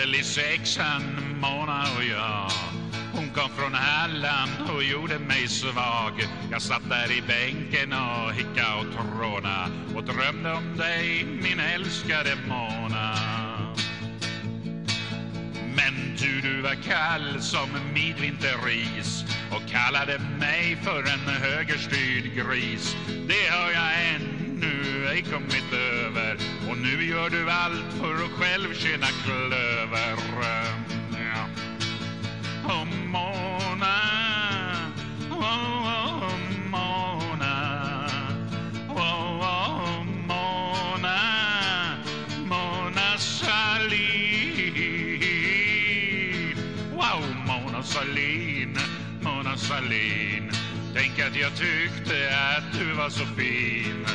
väl i sexan, Mona och jag. Hon kom från Halland och gjorde mig svag. Jag satt där i bänken och hicka och tråna och drömde om dig, min älskade Mona. Men du, du var kall som midvinterris och kallade mig för en högerstyrd gris. Det har jag ännu ej kommit över och nu gör du allt för att själv tjäna klöver. Ja. Oh, Mona, oh, oh, Mona, oh, oh, Mona, Mona Sahlin. Wow, Mona Sahlin, Mona Sahlin. Tänk att jag tyckte att du var så fin.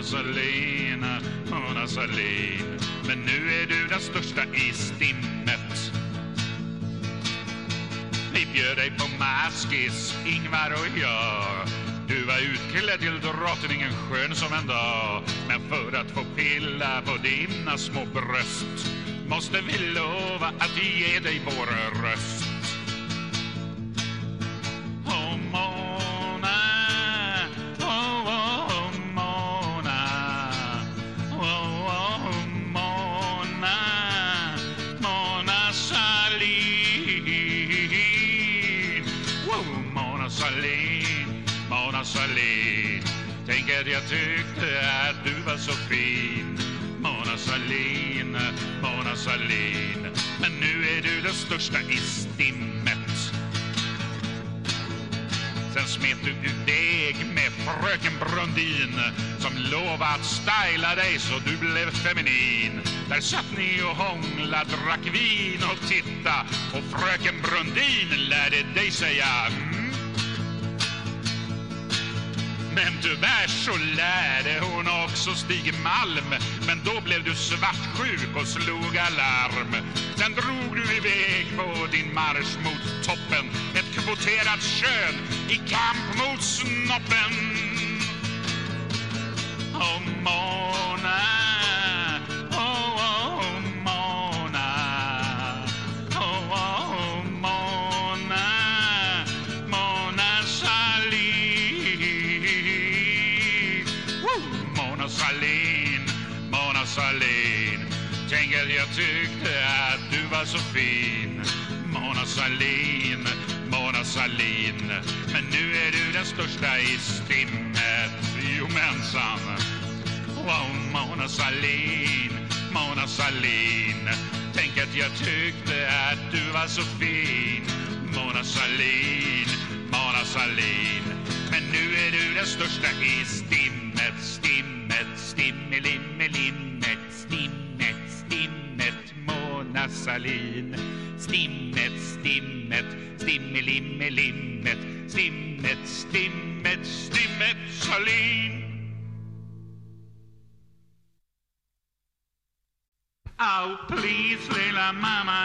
Mona Sahlin, Mona Sahlin. Men nu är du den största i stimmet. Vi bjöd dig på maskis, Ingvar och jag. Du var utklädd till drottningen skön som en dag. Men för att få pilla på dina små bröst måste vi lova att ge dig vår röst. Mona Sahlin, Mona Sahlin. Tänk att jag tyckte att du var så fin. Mona Sahlin, Mona Sahlin. Men nu är du den största i stimmet. Sen smet du ut deg med fröken Brundin som lovade att styla dig så du blev feminin. Där satt ni och hångla, drack vin och titta och fröken Brundin lärde dig säga mm. Men tyvärr så lärde hon också Stig Malm Men då blev du svartsjuk och slog alarm Sen drog du iväg på din marsch mot toppen Ett kvoterat kön i kamp mot snoppen Om Mona Sahlin Mona Sahlin. Tänk att jag tyckte att du var så fin. Mona Sahlin Mona Sahlin. Men nu är du den största i stimmet Jomensan Wow, Mona Sahlin, Mona Sahlin. Tänk att jag tyckte att du var så fin. Mona Sahlin, Mona Sahlin. Men nu är du den största i stimmet Stimmet, stimmelimelimmet Stimmet, stimmet, Mona Sahlin. Stimmet, stimmet, Stimmelimmelimmet Stimmet, stimmet, stimmet, Sahlin. Oh, please, lilla mama